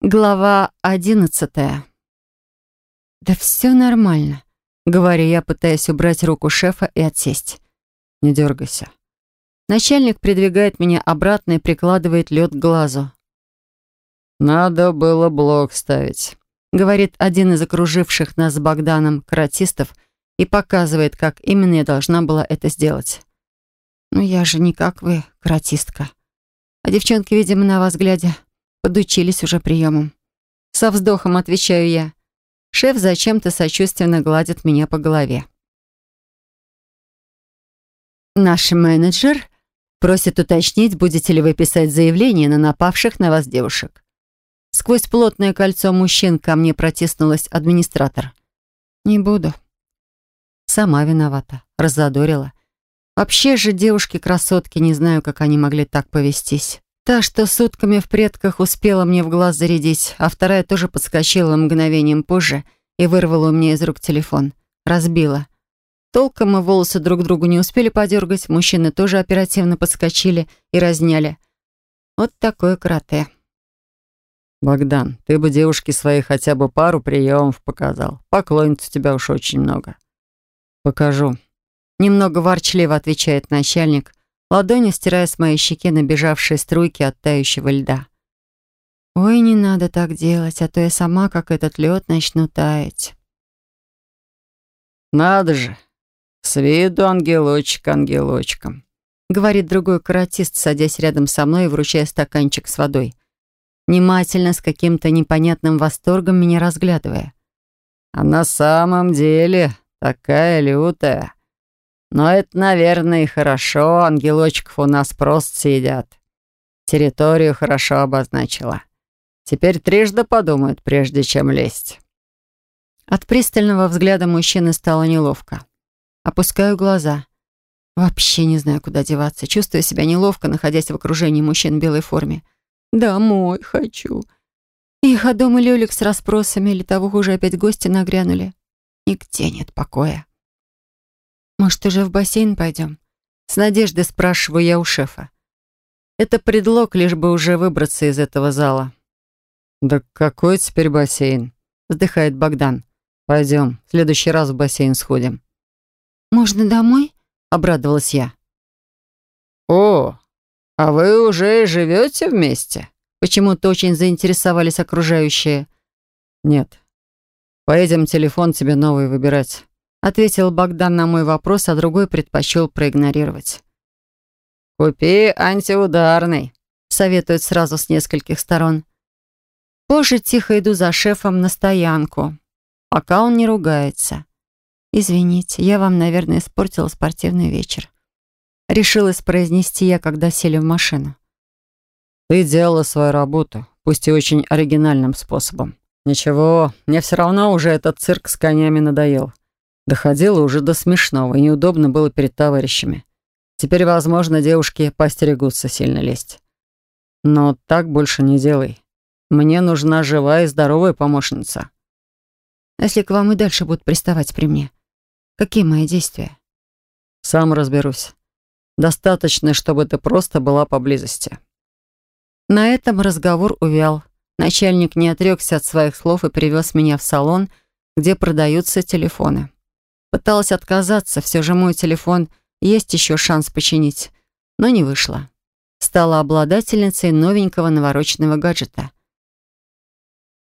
Глава одиннадцатая. «Да все нормально», — говорю я, пытаясь убрать руку шефа и отсесть. «Не дергайся». Начальник придвигает меня обратно и прикладывает лед к глазу. «Надо было блок ставить», — говорит один из окруживших нас с Богданом каратистов и показывает, как именно я должна была это сделать. «Ну я же не как вы, каратистка. А девчонки, видимо, на вас глядя, подучились уже приемом. Со вздохом отвечаю я. Шеф зачем-то сочувственно гладит меня по голове. Наш менеджер просит уточнить, будете ли вы писать заявление на напавших на вас девушек. Сквозь плотное кольцо мужчин ко мне протиснулась администратор. Не буду. Сама виновата, разодорила. Вообще же девушки-красотки, не знаю, как они могли так повестись. Та, что сутками в предках успела мне в глаз зарядить, а вторая тоже подскочила мгновением позже и вырвала у меня из рук телефон. Разбила. Толком мы волосы друг другу не успели подергать, мужчины тоже оперативно подскочили и разняли. Вот такое карате. «Богдан, ты бы девушке своей хотя бы пару приемов показал. Поклонниц у тебя уж очень много». «Покажу». Немного ворчливо отвечает начальник, ладонью стирая с моей щеки набежавшие струйки от тающего льда. «Ой, не надо так делать, а то я сама, как этот лед, начну таять». «Надо же! С виду ангелочек ангелочком», — говорит другой каратист, садясь рядом со мной и вручая стаканчик с водой. Внимательно, с каким-то непонятным восторгом меня разглядывая. «А на самом деле такая лютая. Но это, наверное, и хорошо, ангелочков у нас просто съедят. Территорию хорошо обозначила. Теперь трижды подумают, прежде чем лезть. От пристального взгляда мужчины стало неловко. Опускаю глаза. Вообще не знаю, куда деваться. Чувствую себя неловко, находясь в окружении мужчин в белой форме. Домой хочу. Их а дома Лёлик с расспросами или того хуже опять гости нагрянули. Нигде нет покоя. «Может, уже в бассейн пойдем?» С надеждой спрашиваю я у шефа. Это предлог, лишь бы уже выбраться из этого зала. «Да какой теперь бассейн?» Вздыхает Богдан. «Пойдем, в следующий раз в бассейн сходим». «Можно домой?» Обрадовалась я. «О, а вы уже живете вместе?» Почему-то очень заинтересовались окружающие. «Нет. Поедем телефон тебе новый выбирать». Ответил Богдан на мой вопрос, а другой предпочел проигнорировать. «Купи антиударный», — советуют сразу с нескольких сторон. Позже тихо иду за шефом на стоянку, пока он не ругается. «Извините, я вам, наверное, испортила спортивный вечер». Решилась произнести я, когда сели в машину. «Ты делала свою работу, пусть и очень оригинальным способом. Ничего, мне все равно уже этот цирк с конями надоел. Доходило уже до смешного, и неудобно было перед товарищами. Теперь, возможно, девушки постерегутся сильно лезть. Но так больше не делай. Мне нужна живая и здоровая помощница. Если к вам и дальше будут приставать при мне, какие мои действия? Сам разберусь. Достаточно, чтобы ты просто была поблизости. На этом разговор увял. Начальник не отрекся от своих слов и привез меня в салон, где продаются телефоны. Пыталась отказаться, все же мой телефон есть еще шанс починить, но не вышло. Стала обладательницей новенького навороченного гаджета.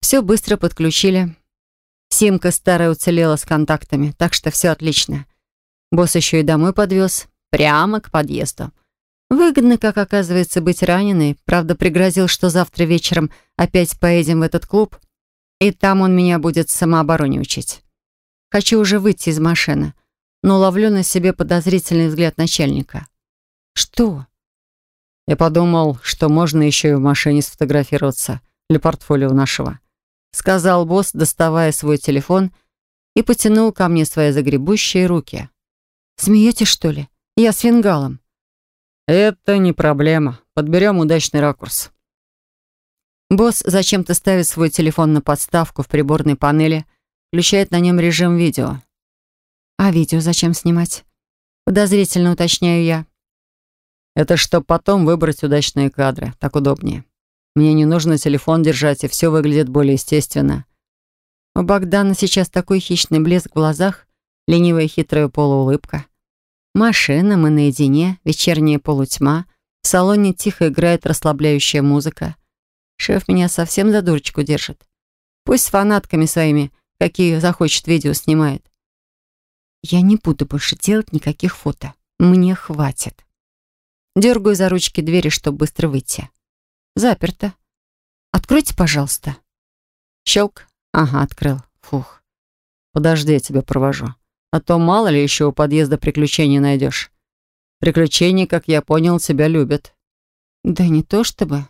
Все быстро подключили. Симка старая уцелела с контактами, так что все отлично. Босс еще и домой подвез, прямо к подъезду. Выгодно, как оказывается, быть раненой. Правда, пригрозил, что завтра вечером опять поедем в этот клуб, и там он меня будет самообороне учить. Хочу уже выйти из машины, но ловлю на себе подозрительный взгляд начальника. «Что?» Я подумал, что можно еще и в машине сфотографироваться для портфолио нашего. Сказал босс, доставая свой телефон и потянул ко мне свои загребущие руки. «Смеетесь, что ли? Я с фингалом». «Это не проблема. Подберем удачный ракурс». Босс зачем-то ставит свой телефон на подставку в приборной панели — включает на нем режим видео. А видео зачем снимать? Подозрительно уточняю я. Это чтобы потом выбрать удачные кадры. Так удобнее. Мне не нужно телефон держать, и все выглядит более естественно. У Богдана сейчас такой хищный блеск в глазах, ленивая хитрая полуулыбка. Машина, мы наедине, вечерняя полутьма. В салоне тихо играет расслабляющая музыка. Шеф меня совсем за дурочку держит. Пусть с фанатками своими, какие захочет, видео снимает. Я не буду больше делать никаких фото. Мне хватит. Дергаю за ручки двери, чтобы быстро выйти. Заперто. Откройте, пожалуйста. Щелк. Ага, открыл. Фух. Подожди, я тебя провожу. А то мало ли еще у подъезда приключений найдешь. Приключения, как я понял, тебя любят. Да не то чтобы.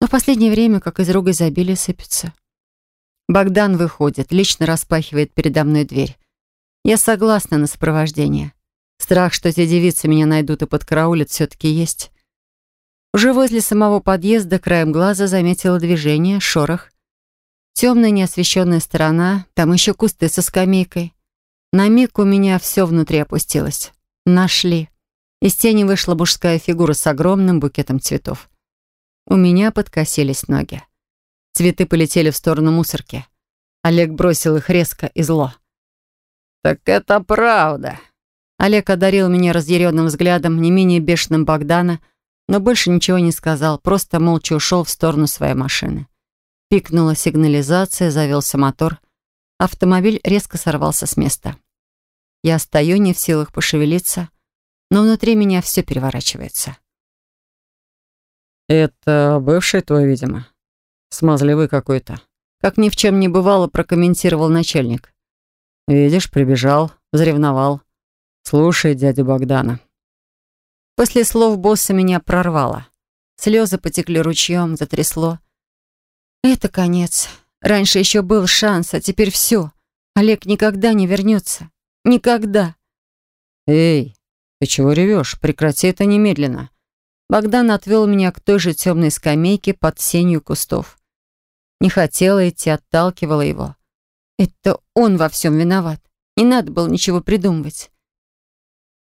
Но в последнее время как из рога изобилия сыпется. Богдан выходит, лично распахивает передо мной дверь. Я согласна на сопровождение. Страх, что эти девицы меня найдут и подкараулят, все-таки есть. Уже возле самого подъезда краем глаза заметила движение, шорох. Темная неосвещенная сторона, там еще кусты со скамейкой. На миг у меня все внутри опустилось. Нашли. Из тени вышла мужская фигура с огромным букетом цветов. У меня подкосились ноги. Цветы полетели в сторону мусорки. Олег бросил их резко и зло. «Так это правда». Олег одарил меня разъяренным взглядом, не менее бешеным Богдана, но больше ничего не сказал, просто молча ушел в сторону своей машины. Пикнула сигнализация, завелся мотор. Автомобиль резко сорвался с места. Я стою, не в силах пошевелиться, но внутри меня все переворачивается. «Это бывший твой, видимо. Смазливый какой-то». Как ни в чем не бывало, прокомментировал начальник. Видишь, прибежал, заревновал. Слушай дядю Богдана. После слов босса меня прорвало. Слезы потекли ручьем, затрясло. Это конец. Раньше еще был шанс, а теперь все. Олег никогда не вернется. Никогда. Эй, ты чего ревешь? Прекрати это немедленно. Богдан отвел меня к той же темной скамейке под сенью кустов. Не хотела идти, отталкивала его. Это он во всем виноват. Не надо было ничего придумывать.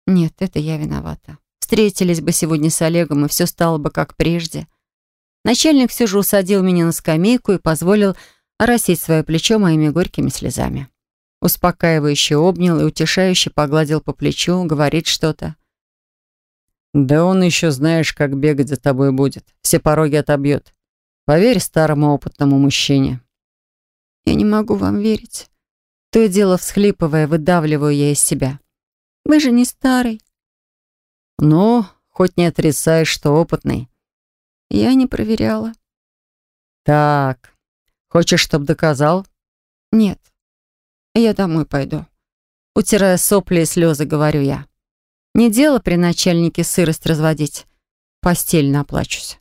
Нет, это я виновата. Встретились бы сегодня с Олегом, и все стало бы как прежде. Начальник все же усадил меня на скамейку и позволил оросить свое плечо моими горькими слезами. Успокаивающе обнял и утешающе погладил по плечу, говорит что-то. «Да он еще знаешь, как бегать за тобой будет. Все пороги отобьет. Поверь старому опытному мужчине». Я не могу вам верить. То и дело всхлипывая, выдавливаю я из себя. Вы же не старый. Ну, хоть не отрицаешь, что опытный. Я не проверяла. Так, хочешь, чтоб доказал? Нет. Я домой пойду. Утирая сопли и слезы, говорю я. Не дело при начальнике сырость разводить. Постель наплачусь.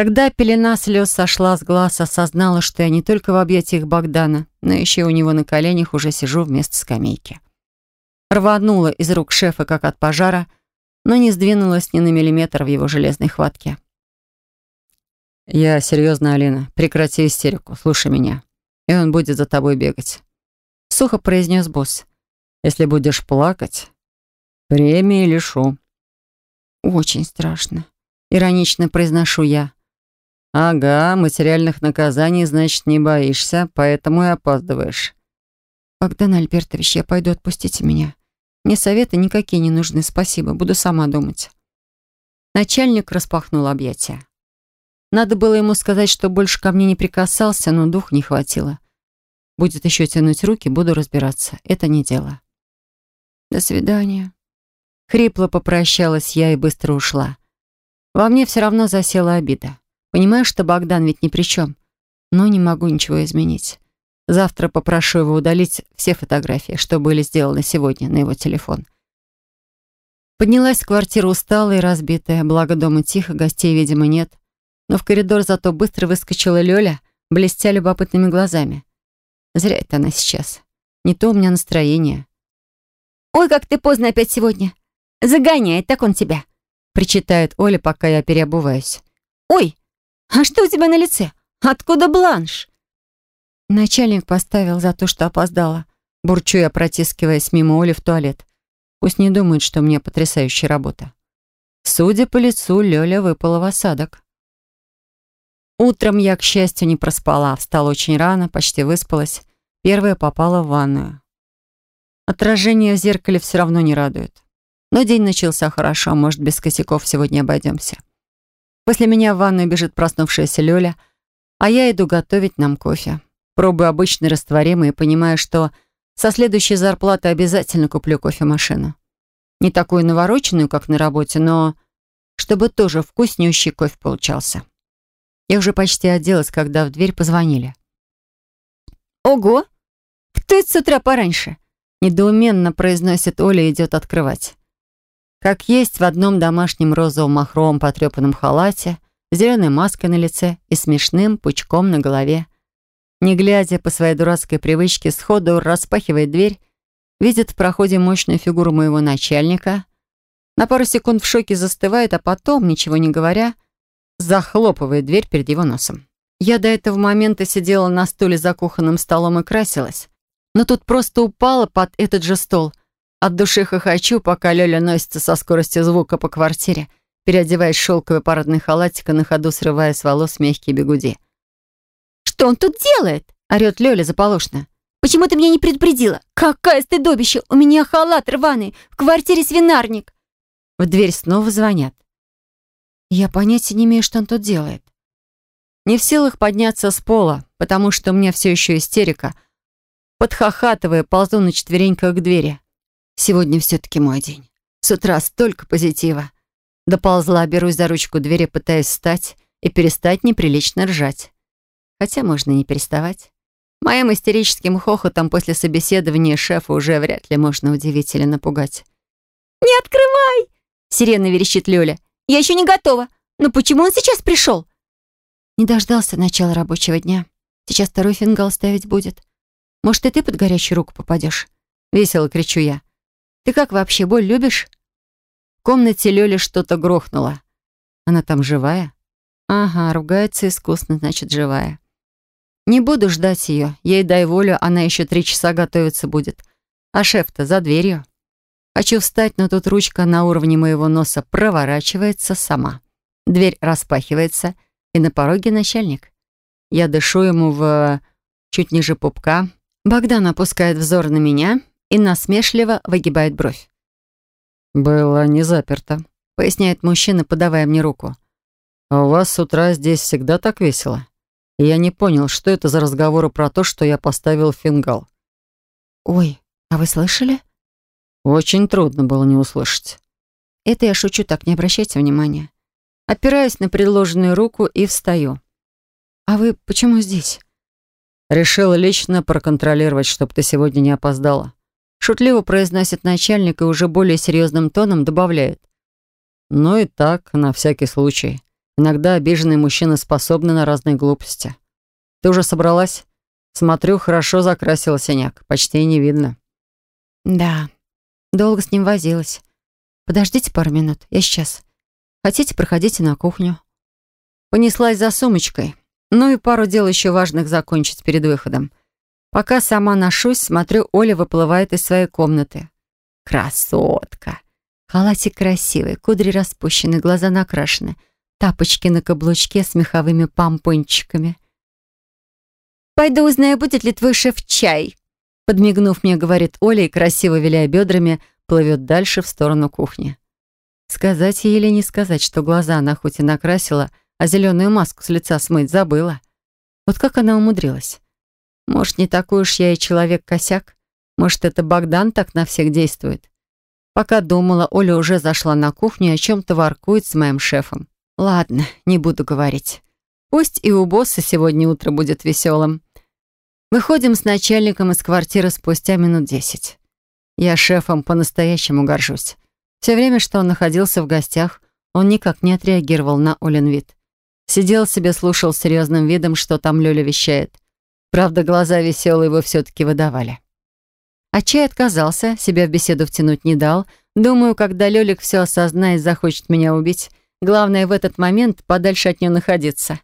Когда пелена слез сошла с глаз, осознала, что я не только в объятиях Богдана, но еще у него на коленях уже сижу вместо скамейки. Рванула из рук шефа, как от пожара, но не сдвинулась ни на миллиметр в его железной хватке. «Я серьезно, Алина. Прекрати истерику. Слушай меня. И он будет за тобой бегать». Сухо произнес босс. «Если будешь плакать, премии лишу». «Очень страшно», — иронично произношу я. «Ага, материальных наказаний, значит, не боишься, поэтому и опаздываешь». «Богдан Альбертович, я пойду, отпустите меня. Мне советы никакие не нужны, спасибо, буду сама думать». Начальник распахнул объятия. Надо было ему сказать, что больше ко мне не прикасался, но дух не хватило. Будет еще тянуть руки, буду разбираться. Это не дело. «До свидания». Хрипло попрощалась я и быстро ушла. Во мне все равно засела обида. Понимаю, что Богдан ведь ни при чем, но не могу ничего изменить. Завтра попрошу его удалить все фотографии, что были сделаны сегодня на его телефон. Поднялась в квартиру усталая и разбитая, благо дома тихо, гостей, видимо, нет. Но в коридор зато быстро выскочила Лёля, блестя любопытными глазами. Зря это она сейчас. Не то у меня настроение. «Ой, как ты поздно опять сегодня! Загоняет так он тебя!» Причитает Оля, пока я переобуваюсь. «Ой, «А что у тебя на лице? Откуда бланш?» Начальник поставил за то, что опоздала. Бурчу я, протискиваясь мимо Оли в туалет. Пусть не думает, что у меня потрясающая работа. Судя по лицу, Лёля выпала в осадок. Утром я, к счастью, не проспала. Встала очень рано, почти выспалась. Первая попала в ванную. Отражение в зеркале все равно не радует. Но день начался хорошо, может, без косяков сегодня обойдемся. После меня в ванную бежит проснувшаяся Лёля, а я иду готовить нам кофе. Пробую обычный растворимый и понимаю, что со следующей зарплаты обязательно куплю кофемашину. Не такую навороченную, как на работе, но чтобы тоже вкуснющий кофе получался. Я уже почти оделась, когда в дверь позвонили. «Ого! Кто это с утра пораньше?» Недоуменно произносит Оля и идет открывать. Как есть в одном домашнем розовом махровом потрепанном халате, зеленой маской на лице и смешным пучком на голове. Не глядя по своей дурацкой привычке, сходу распахивает дверь, видит в проходе мощную фигуру моего начальника, на пару секунд в шоке застывает, а потом, ничего не говоря, захлопывает дверь перед его носом. Я до этого момента сидела на стуле за кухонным столом и красилась, но тут просто упала под этот же стол. От души хохочу, пока Лёля носится со скоростью звука по квартире, переодеваясь в шелковый парадный халатик и на ходу срывая с волос мягкие бегуди. «Что он тут делает?» — орёт Лёля заполошно. «Почему ты меня не предупредила? Какая стыдобище! У меня халат рваный, в квартире свинарник!» В дверь снова звонят. Я понятия не имею, что он тут делает. Не в силах подняться с пола, потому что у меня все еще истерика. Подхахатывая, ползу на четвереньках к двери. Сегодня все-таки мой день. С утра столько позитива. Доползла, берусь за ручку двери, пытаясь встать и перестать неприлично ржать. Хотя можно не переставать. Моим истерическим хохотом после собеседования шефа уже вряд ли можно удивить или напугать. «Не открывай!» — сирена верещит Лёля. Я еще не готова. Но почему он сейчас пришел? Не дождался начала рабочего дня. Сейчас второй фингал ставить будет. Может, и ты под горячую руку попадешь? Весело кричу я. Ты как вообще, боль любишь? В комнате Лёли что-то грохнуло. Она там живая? Ага, ругается искусно, значит, живая. Не буду ждать ее. Ей дай волю, она еще три часа готовиться будет. А шеф-то за дверью. Хочу встать, но тут ручка на уровне моего носа проворачивается сама. Дверь распахивается, и на пороге начальник. Я дышу ему в... чуть ниже пупка. Богдан опускает взор на меня и насмешливо выгибает бровь. «Было не заперто», — поясняет мужчина, подавая мне руку. «А у вас с утра здесь всегда так весело? я не понял, что это за разговоры про то, что я поставил фингал». «Ой, а вы слышали?» Очень трудно было не услышать. Это я шучу, так не обращайте внимания. Опираюсь на предложенную руку и встаю. «А вы почему здесь?» «Решил лично проконтролировать, чтобы ты сегодня не опоздала». Шутливо произносит начальник и уже более серьезным тоном добавляет. «Ну и так, на всякий случай. Иногда обиженные мужчины способны на разные глупости. Ты уже собралась? Смотрю, хорошо закрасила синяк. Почти не видно». «Да, Долго с ним возилась. Подождите пару минут, я сейчас. Хотите, проходите на кухню. Понеслась за сумочкой. Ну и пару дел еще важных закончить перед выходом. Пока сама ношусь, смотрю, Оля выплывает из своей комнаты. Красотка! Халатик красивый, кудри распущены, глаза накрашены, тапочки на каблучке с меховыми помпончиками. «Пойду узнаю, будет ли твой шеф чай», Подмигнув мне, говорит Оля и, красиво виляя бедрами, плывет дальше в сторону кухни. Сказать ей или не сказать, что глаза она хоть и накрасила, а зеленую маску с лица смыть забыла. Вот как она умудрилась? Может, не такой уж я и человек-косяк? Может, это Богдан так на всех действует? Пока думала, Оля уже зашла на кухню и о чем-то воркует с моим шефом. Ладно, не буду говорить. Пусть и у босса сегодня утро будет веселым. Выходим с начальником из квартиры спустя минут десять. Я шефом по-настоящему горжусь. Все время, что он находился в гостях, он никак не отреагировал на Олен вид. Сидел себе, слушал серьезным видом, что там Лёля вещает. Правда, глаза веселые его все-таки выдавали. А чай отказался, себя в беседу втянуть не дал. Думаю, когда Лёлик все осознает, захочет меня убить, главное в этот момент подальше от нее находиться.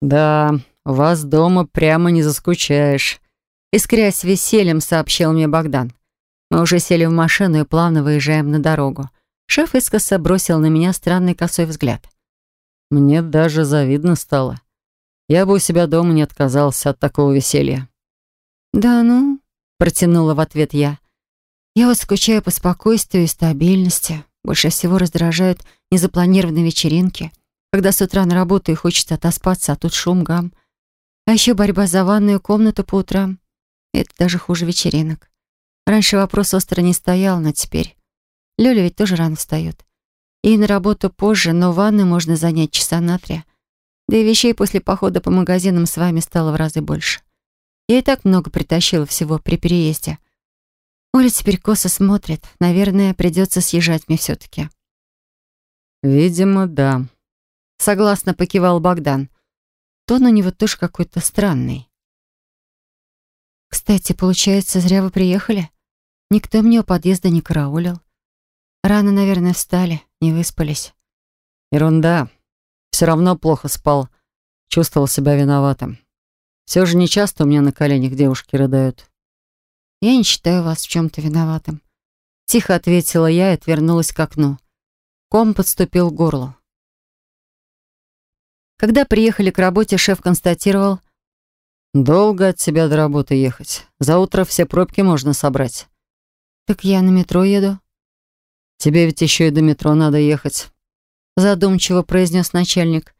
«Да, вас дома прямо не заскучаешь», — искрясь весельем сообщил мне Богдан. Мы уже сели в машину и плавно выезжаем на дорогу. Шеф искоса бросил на меня странный косой взгляд. Мне даже завидно стало. Я бы у себя дома не отказался от такого веселья. «Да ну», — протянула в ответ я. «Я вот скучаю по спокойствию и стабильности. Больше всего раздражают незапланированные вечеринки, когда с утра на работу и хочется отоспаться, а тут шум, гам. А еще борьба за ванную комнату по утрам. Это даже хуже вечеринок. Раньше вопрос остро не стоял, но теперь... Лёля ведь тоже рано встает. И на работу позже, но ванны можно занять часа на три. Да и вещей после похода по магазинам с вами стало в разы больше. Я и так много притащила всего при переезде. Оля теперь косо смотрит. Наверное, придется съезжать мне все-таки. «Видимо, да», — согласно покивал Богдан. Тон у него тоже какой-то странный. «Кстати, получается, зря вы приехали? Никто мне у подъезда не караулил. Рано, наверное, встали, не выспались». «Ерунда. Все равно плохо спал. Чувствовал себя виноватым. Все же не часто у меня на коленях девушки рыдают». «Я не считаю вас в чем-то виноватым». Тихо ответила я и отвернулась к окну. Ком подступил к горлу. Когда приехали к работе, шеф констатировал. «Долго от тебя до работы ехать. За утро все пробки можно собрать». «Так я на метро еду». «Тебе ведь еще и до метро надо ехать», — задумчиво произнес начальник.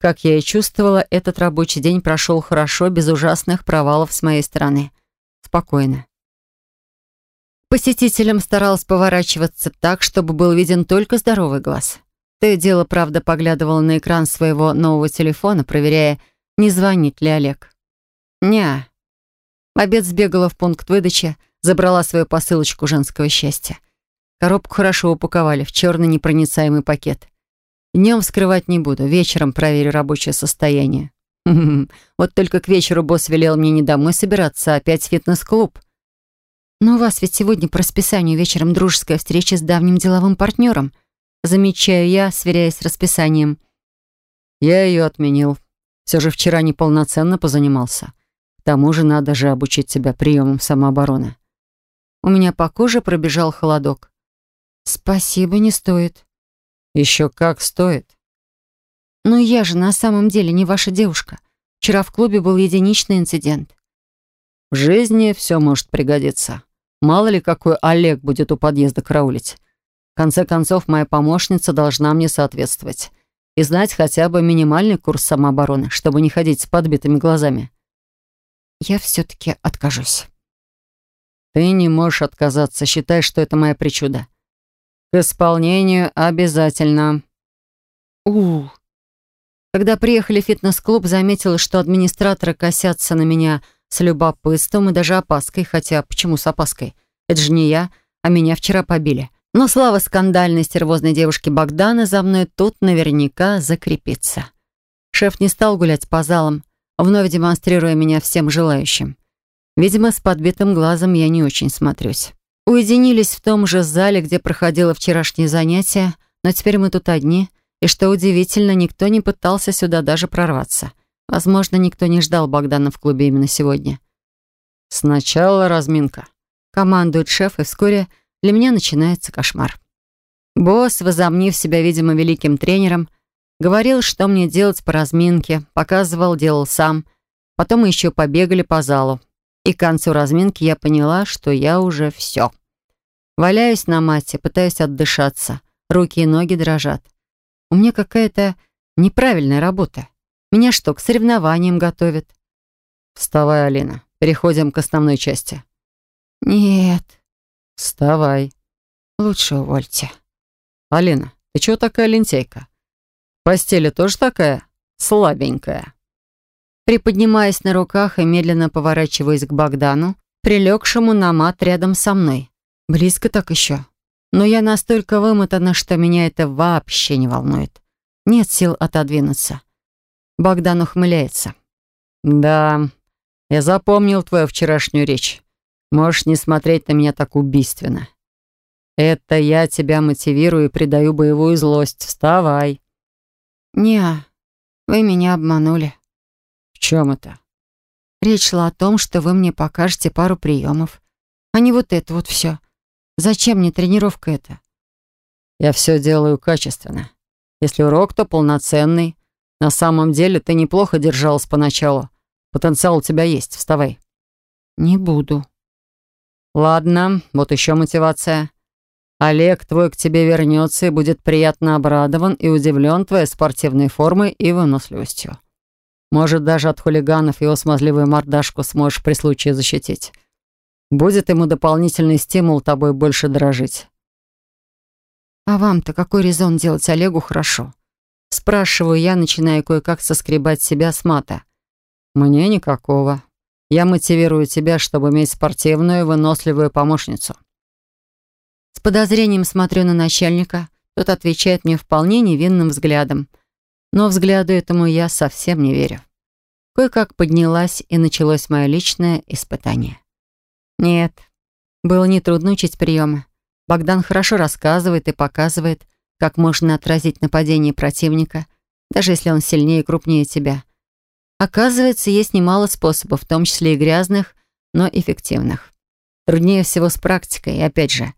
Как я и чувствовала, этот рабочий день прошел хорошо, без ужасных провалов с моей стороны. Спокойно. Посетителям старалась поворачиваться так, чтобы был виден только здоровый глаз. То дело, правда, поглядывала на экран своего нового телефона, проверяя, не звонит ли Олег. Ня. Обед сбегала в пункт выдачи, забрала свою посылочку женского счастья. Коробку хорошо упаковали в черный непроницаемый пакет. Днем вскрывать не буду, вечером проверю рабочее состояние. Вот только к вечеру босс велел мне не домой собираться, а опять в фитнес-клуб. Но у вас ведь сегодня по расписанию вечером дружеская встреча с давним деловым партнером — Замечаю я, сверяясь с расписанием. Я ее отменил. Все же вчера неполноценно позанимался. К тому же надо же обучить себя приемам самообороны. У меня по коже пробежал холодок. Спасибо, не стоит. Еще как стоит. Но я же на самом деле не ваша девушка. Вчера в клубе был единичный инцидент. В жизни все может пригодиться. Мало ли, какой Олег будет у подъезда караулить конце концов, моя помощница должна мне соответствовать и знать хотя бы минимальный курс самообороны, чтобы не ходить с подбитыми глазами. Я все-таки откажусь. Ты не можешь отказаться, считай, что это моя причуда. К исполнению обязательно. У. Когда приехали в фитнес-клуб, заметила, что администраторы косятся на меня с любопытством и даже опаской, хотя почему с опаской? Это же не я, а меня вчера побили. Но слава скандальной стервозной девушки Богдана за мной тут наверняка закрепится. Шеф не стал гулять по залам, вновь демонстрируя меня всем желающим. Видимо, с подбитым глазом я не очень смотрюсь. Уединились в том же зале, где проходило вчерашнее занятие, но теперь мы тут одни, и, что удивительно, никто не пытался сюда даже прорваться. Возможно, никто не ждал Богдана в клубе именно сегодня. «Сначала разминка», — командует шеф, и вскоре для меня начинается кошмар. Босс, возомнив себя, видимо, великим тренером, говорил, что мне делать по разминке, показывал, делал сам. Потом мы еще побегали по залу. И к концу разминки я поняла, что я уже все. Валяюсь на мате, пытаюсь отдышаться. Руки и ноги дрожат. У меня какая-то неправильная работа. Меня что, к соревнованиям готовят? Вставай, Алина. Переходим к основной части. Нет, «Вставай». «Лучше увольте». «Алина, ты чего такая лентяйка? Постели тоже такая слабенькая?» Приподнимаясь на руках и медленно поворачиваясь к Богдану, прилегшему на мат рядом со мной. Близко так еще. Но я настолько вымотана, что меня это вообще не волнует. Нет сил отодвинуться. Богдан ухмыляется. «Да, я запомнил твою вчерашнюю речь. Можешь не смотреть на меня так убийственно. Это я тебя мотивирую и придаю боевую злость. Вставай. Не, вы меня обманули. В чем это? Речь шла о том, что вы мне покажете пару приемов, а не вот это вот все. Зачем мне тренировка эта? Я все делаю качественно. Если урок, то полноценный. На самом деле ты неплохо держалась поначалу. Потенциал у тебя есть. Вставай». «Не буду». «Ладно, вот еще мотивация. Олег твой к тебе вернется и будет приятно обрадован и удивлен твоей спортивной формой и выносливостью. Может, даже от хулиганов его смазливую мордашку сможешь при случае защитить. Будет ему дополнительный стимул тобой больше дорожить. «А вам-то какой резон делать Олегу хорошо?» Спрашиваю я, начиная кое-как соскребать себя с мата. «Мне никакого. Я мотивирую тебя, чтобы иметь спортивную, выносливую помощницу». С подозрением смотрю на начальника. Тот отвечает мне вполне невинным взглядом. Но взгляду этому я совсем не верю. Кое-как поднялась, и началось мое личное испытание. Нет, было нетрудно учить приемы. Богдан хорошо рассказывает и показывает, как можно отразить нападение противника, даже если он сильнее и крупнее тебя. Оказывается, есть немало способов, в том числе и грязных, но эффективных. Труднее всего с практикой, и опять же,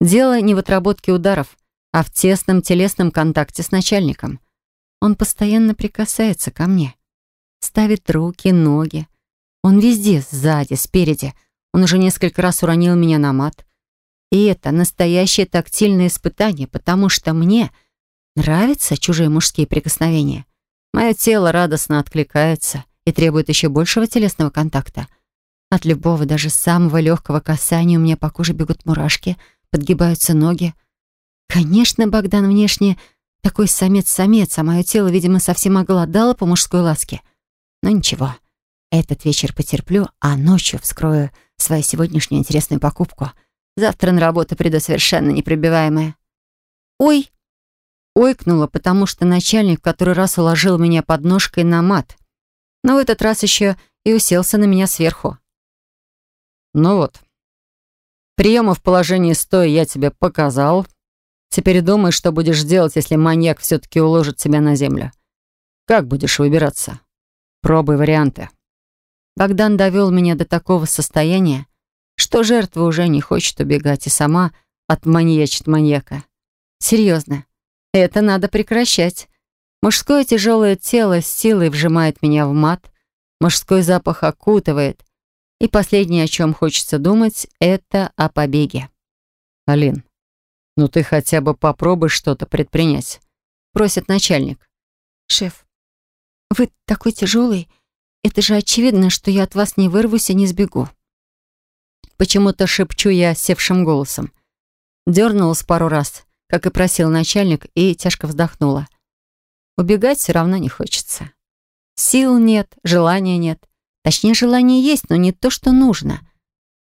дело не в отработке ударов, а в тесном телесном контакте с начальником. Он постоянно прикасается ко мне. Ставит руки, ноги. Он везде, сзади, спереди — он уже несколько раз уронил меня на мат. И это настоящее тактильное испытание, потому что мне нравятся чужие мужские прикосновения. Мое тело радостно откликается и требует еще большего телесного контакта. От любого, даже самого легкого касания у меня по коже бегут мурашки, подгибаются ноги. Конечно, Богдан внешне такой самец-самец, а мое тело, видимо, совсем оголодало по мужской ласке. Но ничего, этот вечер потерплю, а ночью вскрою свою сегодняшнюю интересную покупку. Завтра на работу приду совершенно непробиваемая. «Ой!» Ойкнула, потому что начальник в который раз уложил меня под ножкой на мат. Но в этот раз еще и уселся на меня сверху. «Ну вот, приемы в положении стоя я тебе показал. Теперь думай, что будешь делать, если маньяк все-таки уложит тебя на землю. Как будешь выбираться? Пробуй варианты». Богдан довел меня до такого состояния, что жертва уже не хочет убегать и сама отманьячит маньяка. Серьезно, это надо прекращать. Мужское тяжелое тело с силой вжимает меня в мат, мужской запах окутывает, и последнее, о чем хочется думать, это о побеге. «Алин, ну ты хотя бы попробуй что-то предпринять», — просит начальник. «Шеф, вы такой тяжелый, это же очевидно, что я от вас не вырвусь и не сбегу. Почему-то шепчу я севшим голосом. Дернулась пару раз, как и просил начальник, и тяжко вздохнула. Убегать все равно не хочется. Сил нет, желания нет. Точнее, желание есть, но не то, что нужно.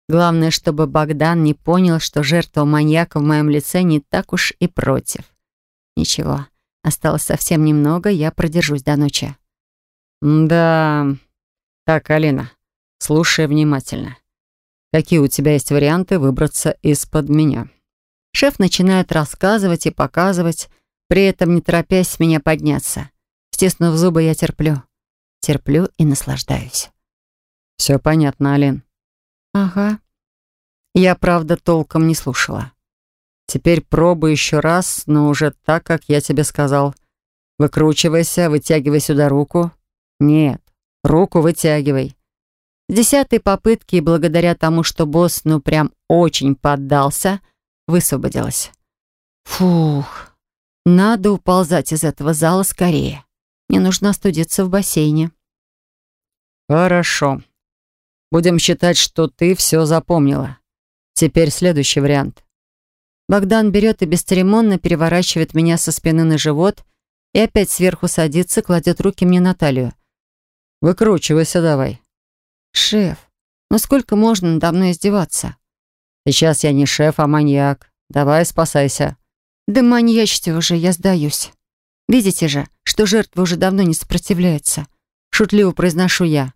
Главное, чтобы Богдан не понял, что жертва маньяка в моем лице не так уж и против. Ничего, осталось совсем немного, я продержусь до ночи. «Да...» «Так, Алина, слушай внимательно. Какие у тебя есть варианты выбраться из-под меня?» Шеф начинает рассказывать и показывать, при этом не торопясь меня подняться. Стиснув зубы, я терплю. Терплю и наслаждаюсь. «Все понятно, Алин». «Ага». Я, правда, толком не слушала. Теперь пробуй еще раз, но уже так, как я тебе сказал. Выкручивайся, вытягивай сюда руку. Нет, Руку вытягивай. С десятой попытки, благодаря тому, что босс ну прям очень поддался, высвободилась. Фух, надо уползать из этого зала скорее. Мне нужно остудиться в бассейне. Хорошо. Будем считать, что ты все запомнила. Теперь следующий вариант. Богдан берет и бесцеремонно переворачивает меня со спины на живот и опять сверху садится, кладет руки мне на талию. Выкручивайся давай. Шеф, ну сколько можно надо мной издеваться? Сейчас я не шеф, а маньяк. Давай спасайся. Да маньячьте уже, я сдаюсь. Видите же, что жертва уже давно не сопротивляется. Шутливо произношу я.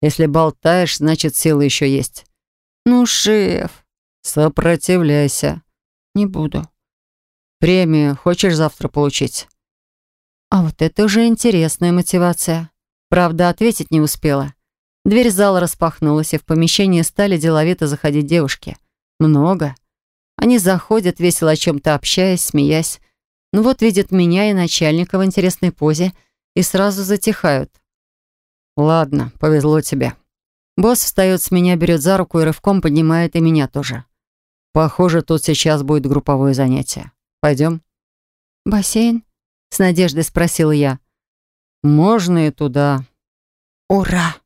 Если болтаешь, значит, силы еще есть. Ну, шеф. Сопротивляйся. Не буду. Премию хочешь завтра получить? А вот это уже интересная мотивация. Правда, ответить не успела. Дверь зала распахнулась, и в помещение стали деловито заходить девушки. Много. Они заходят, весело о чем-то общаясь, смеясь. Ну вот видят меня и начальника в интересной позе и сразу затихают. «Ладно, повезло тебе». Босс встает с меня, берет за руку и рывком поднимает и меня тоже. «Похоже, тут сейчас будет групповое занятие. Пойдем?» «Бассейн?» — с надеждой спросила я. «Можно и туда». «Ура!»